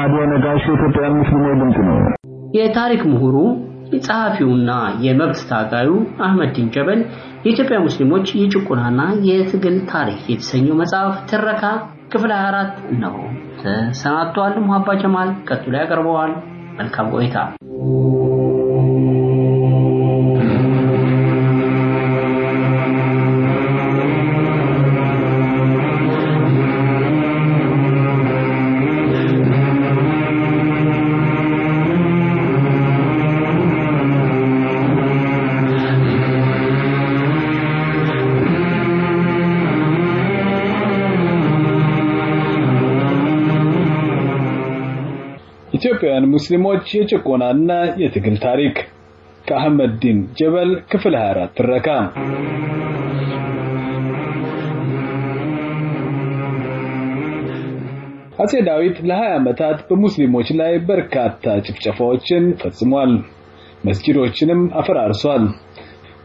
ራዲዮ ነጋሽ የኢትዮጵያ ሙስሊሞች ድምፅ ነው። የታሪክ ምሁሩ ጸሐፊውና የመብት ታጋዩ አህመዲን ጀበል የኢትዮጵያ ሙስሊሞች የጭቆናና የትግል ታሪክ የተሰኘው መጽሐፍ ትረካ ክፍል 24 ነው ተሰናድቷል። ሙሀባ ጀማል ቀጥሎ ያቀርበዋል። መልካም ቆይታ። ኢትዮጵያውያን ሙስሊሞች የጭቆናና የትግል ታሪክ ከአህመድ ዲን ጀበል ክፍል 24 ትረካ አጼ ዳዊት ለ20 ዓመታት በሙስሊሞች ላይ በርካታ ጭፍጨፋዎችን ፈጽሟል። መስጂዶችንም አፈራርሷል።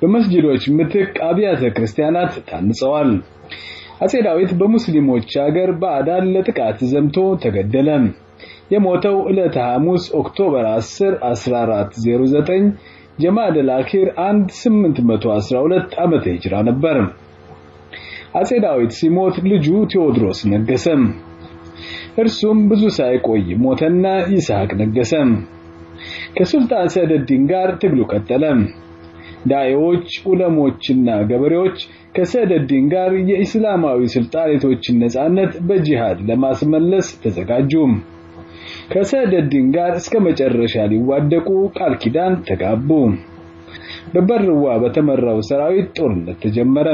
በመስጂዶች ምትክ አብያተ ክርስቲያናት ታንጸዋል። አጼ ዳዊት በሙስሊሞች ሀገር ባዕዳን ለጥቃት ዘምቶ ተገደለ። የሞተው ዕለተ ሐሙስ ኦክቶበር 10 1409 ጀማደል አኺር 1812 ዓመተ ሂጅራ ነበር። አጼ ዳዊት ሲሞት ልጁ ቴዎድሮስ ነገሰ። እርሱም ብዙ ሳይቆይ ሞተና ይስሐቅ ነገሰ። ከሱልጣን ሰደዲን ጋር ትግሉ ቀጠለ። ዳኤዎች፣ ዑለሞችና ገበሬዎች ከሰደዲን ጋር የኢስላማዊ ስልጣኔቶችን ነጻነት በጂሃድ ለማስመለስ ተዘጋጁ። ከሰደዲን ጋር እስከ መጨረሻ ሊዋደቁ ቃል ኪዳን ተጋቡ። በበርዋ በተመራው ሰራዊት ጦርነት ተጀመረ።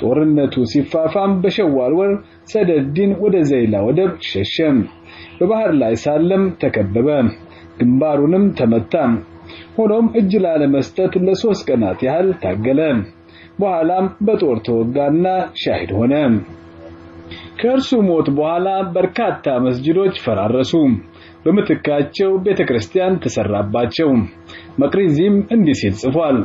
ጦርነቱ ሲፋፋም በሸዋል ወር ሰደዲን ወደ ዘይላ ወደብ ሸሸ። በባህር ላይ ሳለም ተከበበ። ግንባሩንም ተመታ። ሆኖም እጅ ላለመስጠት ለሶስት ቀናት ያህል ታገለ። በኋላም በጦር ተወጋና ሻሂድ ሆነ። ከእርሱ ሞት በኋላ በርካታ መስጂዶች ፈራረሱ። በምትካቸው ቤተክርስቲያን ተሰራባቸው። መቅሪዚም እንዲህ ሲል ጽፏል።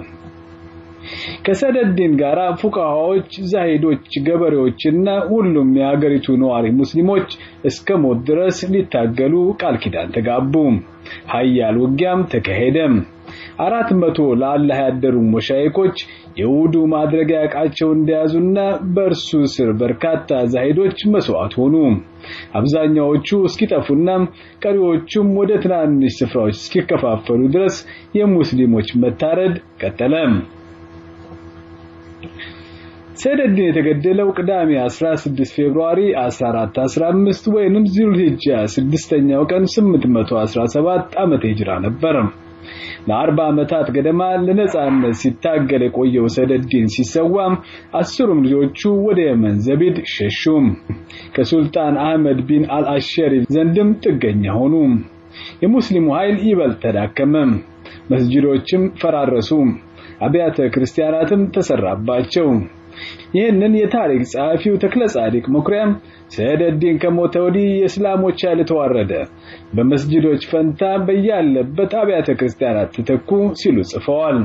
ከሰደዲን ጋር ፉቃሃዎች፣ ዛሂዶች፣ ገበሬዎችና ሁሉም የሀገሪቱ ነዋሪ ሙስሊሞች እስከ ሞት ድረስ ሊታገሉ ቃል ኪዳን ተጋቡ። ሀያል ውጊያም ተካሄደ። አራት መቶ ለአላህ ያደሩ መሻይኮች የውዱ ማድረጊያ ዕቃቸው እንደያዙና በእርሱ ስር በርካታ ዛሂዶች መስዋዕት ሆኑ። አብዛኛዎቹ እስኪጠፉና ቀሪዎቹም ወደ ትናንሽ ስፍራዎች እስኪከፋፈሉ ድረስ የሙስሊሞች መታረድ ቀጠለ። ሰደዲን የተገደለው ቅዳሜ 16 ፌብሩዋሪ 1415 ወይንም ዚልሂጃ 6ኛው ቀን 817 ዓመተ ሂጅራ ነበር። ለአርባ ዓመታት ገደማ ለነጻነት ሲታገል የቆየው ሰደዲን ሲሰዋም አስሩም ልጆቹ ወደ የመን ዘቢድ ሸሹ። ከሱልጣን አህመድ ቢን አልአሸሪ ዘንድም ጥገኛ ሆኑ። የሙስሊሙ ኃይል ይበልጥ ተዳከመ። መስጂዶችም ፈራረሱ። አብያተ ክርስቲያናትም ተሰራባቸው። ይህንን የታሪክ ጸሐፊው ተክለ ጻዲቅ መኩሪያም ሰደዲን ከሞተ ወዲህ የእስላሞች ኃይል ተዋረደ፣ በመስጂዶች ፈንታ በያለበት አብያተ ክርስቲያናት ተተኩ ሲሉ ጽፈዋል።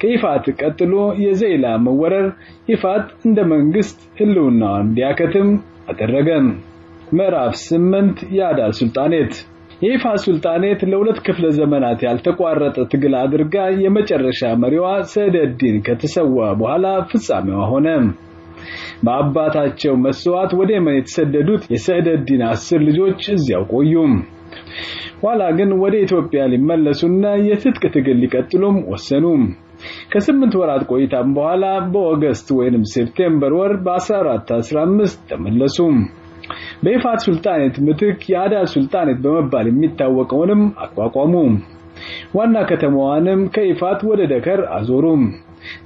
ከይፋት ቀጥሎ የዘይላ መወረር ይፋት እንደ መንግስት ህልውናዋን እንዲያከትም አደረገ። ምዕራፍ ስምንት የአዳል ሱልጣኔት የይፋት ሱልጣኔት ለሁለት ክፍለ ዘመናት ያልተቋረጠ ትግል አድርጋ የመጨረሻ መሪዋ ሰደዲን ከተሰዋ በኋላ ፍጻሜዋ ሆነ። በአባታቸው መስዋዕት ወደ የመን የተሰደዱት የሰደዲን አስር ልጆች እዚያው ቆዩ። ኋላ ግን ወደ ኢትዮጵያ ሊመለሱና የትጥቅ ትግል ሊቀጥሉም ወሰኑ። ከስምንት ወራት ቆይታም በኋላ በኦገስት ወይንም ሴፕቴምበር ወር በ1415 ተመለሱ። በይፋት ሱልጣኔት ምትክ የአዳል ሱልጣኔት በመባል የሚታወቀውንም አቋቋሙ። ዋና ከተማዋንም ከይፋት ወደ ደከር አዞሩ።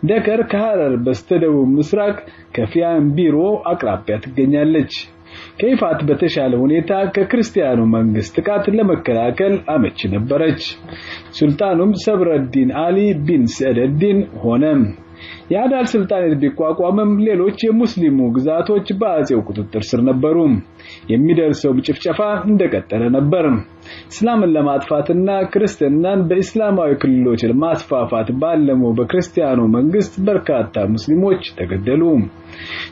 ደከር ከሐረር በስተደቡብ ምስራቅ ከፊያን ቢሮ አቅራቢያ ትገኛለች። ከይፋት በተሻለ ሁኔታ ከክርስቲያኑ መንግስት ጥቃት ለመከላከል አመቺ ነበረች። ሱልጣኑም ሰብረዲን አሊ ቢን ሰደዲን ሆነ። የአዳል ስልጣኔት ቢቋቋምም ሌሎች የሙስሊሙ ግዛቶች በአጼው ቁጥጥር ስር ነበሩ። የሚደርሰው ጭፍጨፋ እንደቀጠለ ነበር። እስላምን ለማጥፋትና ክርስትናን በእስላማዊ ክልሎች ለማስፋፋት ባለመው በክርስቲያኑ መንግስት በርካታ ሙስሊሞች ተገደሉ።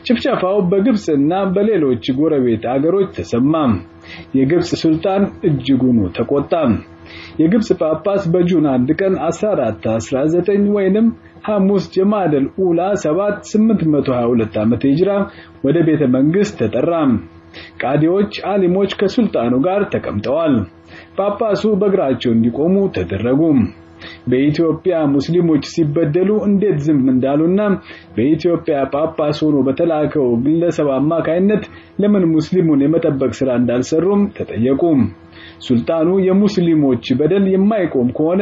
ጭፍጨፋው በግብጽና በሌሎች ጎረቤት አገሮች ተሰማ። የግብጽ ሱልጣን እጅጉኑ ተቆጣ። የግብጽ ጳጳስ በጁን አንድ ቀን 1419 ወይንም ሐሙስ ጀማደል ኡላ 7 822 ዓመተ ሂጅራ ወደ ቤተ መንግስት ተጠራ። ቃዲዎች፣ አሊሞች ከሱልጣኑ ጋር ተቀምጠዋል። ጳጳሱ በእግራቸው እንዲቆሙ ተደረጉ። በኢትዮጵያ ሙስሊሞች ሲበደሉ እንዴት ዝም እንዳሉና በኢትዮጵያ ጳጳስ ሆኖ በተላከው ግለሰብ አማካይነት ለምን ሙስሊሙን የመጠበቅ ስራ እንዳልሰሩም ተጠየቁ። ሱልጣኑ የሙስሊሞች በደል የማይቆም ከሆነ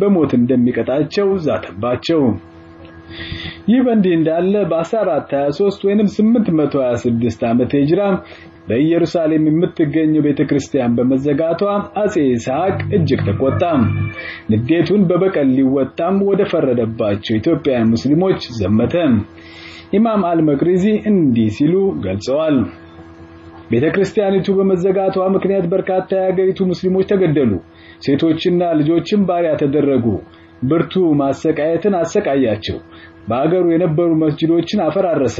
በሞት እንደሚቀጣቸው ዛተባቸው። ይህ በእንዲህ እንዳለ በ1423 ወይንም 826 ዓመተ ሂጅራ በኢየሩሳሌም የምትገኘው ቤተክርስቲያን በመዘጋቷ አጼ ይስሐቅ እጅግ ተቆጣ። ንዴቱን በበቀል ሊወጣም ወደ ፈረደባቸው ኢትዮጵያውያን ሙስሊሞች ዘመተ። ኢማም አልመቅሪዚ እንዲህ ሲሉ ገልጸዋል። ቤተክርስቲያኒቱ በመዘጋቷ ምክንያት በርካታ የሀገሪቱ ሙስሊሞች ተገደሉ። ሴቶችና ልጆችም ባሪያ ተደረጉ። ብርቱ ማሰቃየትን አሰቃያቸው። በአገሩ የነበሩ መስጂዶችን አፈራረሰ።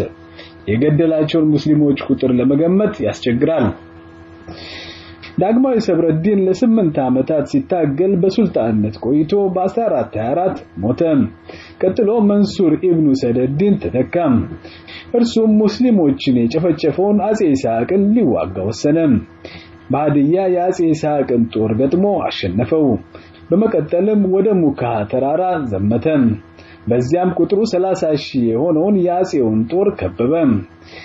የገደላቸውን ሙስሊሞች ቁጥር ለመገመት ያስቸግራል። ዳግማዊ ሰብረዲን ለስምንት ዓመታት ሲታገል በሱልጣንነት ቆይቶ በ1424 ሞተ። ቀጥሎ መንሱር ኢብኑ ሰደዲን ተተካ። እርሱም ሙስሊሞችን የጨፈጨፈውን አጼ ይስሐቅን ሊዋጋ ወሰነ። በሃዲያ የአጼ ይስሐቅን ጦር ገጥሞ አሸነፈው። በመቀጠልም ወደ ሙካ ተራራ ዘመተ። በዚያም ቁጥሩ 30 ሺህ የሆነውን የአጼውን ጦር ከበበ።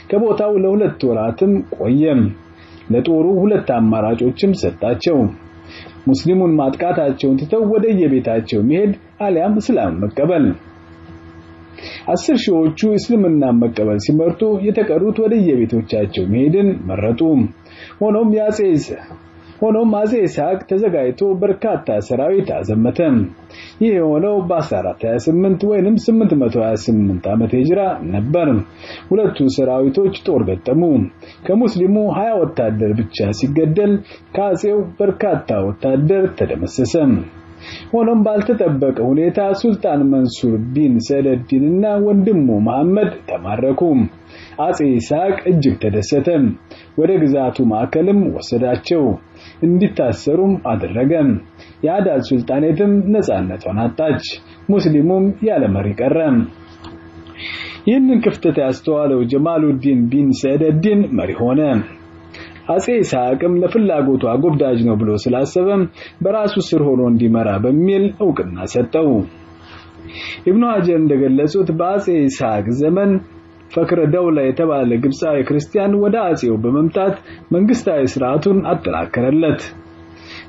ከቦታው ለሁለት ወራትም ቆየ። ለጦሩ ሁለት አማራጮችም ሰጣቸው። ሙስሊሙን ማጥቃታቸውን ትተው ወደ የቤታቸው መሄድ አሊያም እስላም መቀበል። አስር ሺዎቹ እስልምና መቀበል ሲመርጡ የተቀሩት ወደ የቤቶቻቸው መሄድን መረጡ። ሆኖም የአጼ ሆኖም አጼ ይስሐቅ ተዘጋጅቶ በርካታ ሰራዊት አዘመተ። ይህ የሆነው በ1428 ወይንም 828 ዓመተ ሂጅራ ነበር። ሁለቱ ሰራዊቶች ጦር ገጠሙ። ከሙስሊሙ 20 ወታደር ብቻ ሲገደል ከአጼው በርካታ ወታደር ተደመሰሰ። ሆኖም ባልተጠበቀ ሁኔታ ሱልጣን መንሱር ቢን ሰለዲንና ወንድሙ መሐመድ ተማረኩ። አጼ ይስሐቅ እጅግ ተደሰተ። ወደ ግዛቱ ማዕከልም ወሰዳቸው። እንዲታሰሩም አደረገ። የአዳል ሱልጣኔትም ነፃነቷን አጣች። ሙስሊሙም ያለ መሪ ቀረ። ይህንን ክፍተት ያስተዋለው ጀማሉዲን ቢን ሰደዲን መሪ ሆነ። አጼ ይስሐቅም ለፍላጎቱ አጎብዳጅ ነው ብሎ ስላሰበ በራሱ ስር ሆኖ እንዲመራ በሚል እውቅና ሰጠው። ኢብኑ ሀጀር እንደገለጹት በአጼ ይስሐቅ ዘመን ፈክረ ደውላ የተባለ ግብፃዊ ክርስቲያን ወደ አጼው በመምጣት መንግስታዊ ስርዓቱን አጠናከረለት።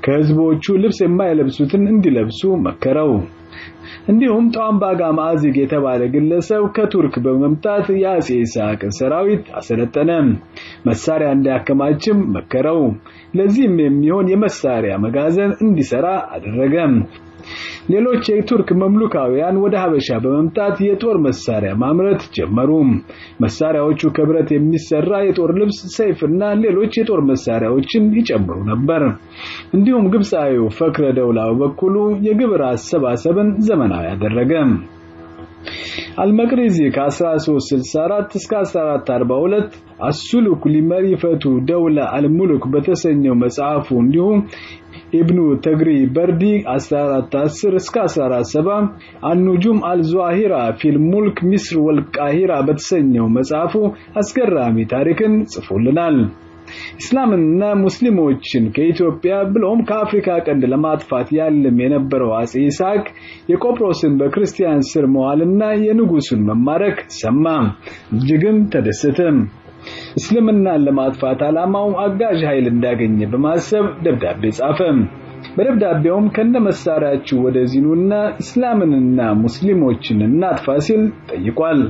ከህዝቦቹ ልብስ የማይለብሱትን እንዲለብሱ መከረው። እንዲሁም ጧምባጋ ማዕዚግ የተባለ ግለሰብ ከቱርክ በመምጣት የአጼ ይስሐቅን ሰራዊት አሰለጠነ። መሳሪያ እንዲያከማችም መከረው። ለዚህም የሚሆን የመሳሪያ መጋዘን እንዲሰራ አደረገ። ሌሎች የቱርክ መምሉካውያን ወደ ሀበሻ በመምጣት የጦር መሳሪያ ማምረት ጀመሩ። መሳሪያዎቹ ከብረት የሚሰራ የጦር ልብስ፣ ሰይፍና ሌሎች የጦር መሳሪያዎችን ይጨምሩ ነበር። እንዲሁም ግብፃዊው ፈክረ ደውላ በበኩሉ የግብር አሰባሰብን ዘመናዊ አደረገ። አልመቅሪዚ ከ1364 እስከ 1442 አሱሉክ ሊመሪፈቱ ደውላ አልሙሉክ በተሰኘው መጽሐፉ እንዲሁም ኢብኑ ተግሪ በርዲ 1410 እስከ 1470 አኑጁም አልዟሂራ ፊል ሙልክ ሚስር ወልቃሂራ በተሰኘው መጽሐፉ አስገራሚ ታሪክን ጽፎልናል። እስላምንና ሙስሊሞችን ከኢትዮጵያ ብሎም ከአፍሪካ ቀንድ ለማጥፋት ያለም የነበረው አጼ ይስሐቅ የቆጵሮስን በክርስቲያን ስር መዋልና የንጉሱን መማረክ ሰማ። እጅግም ተደሰተ። እስልምናን ለማጥፋት ዓላማው አጋዥ ኃይል እንዳገኘ በማሰብ ደብዳቤ ጻፈ። በደብዳቤውም ከነመሳሪያችሁ ወደዚህ ኑና እስላምንና ሙስሊሞችን እናጥፋ ሲል ጠይቋል።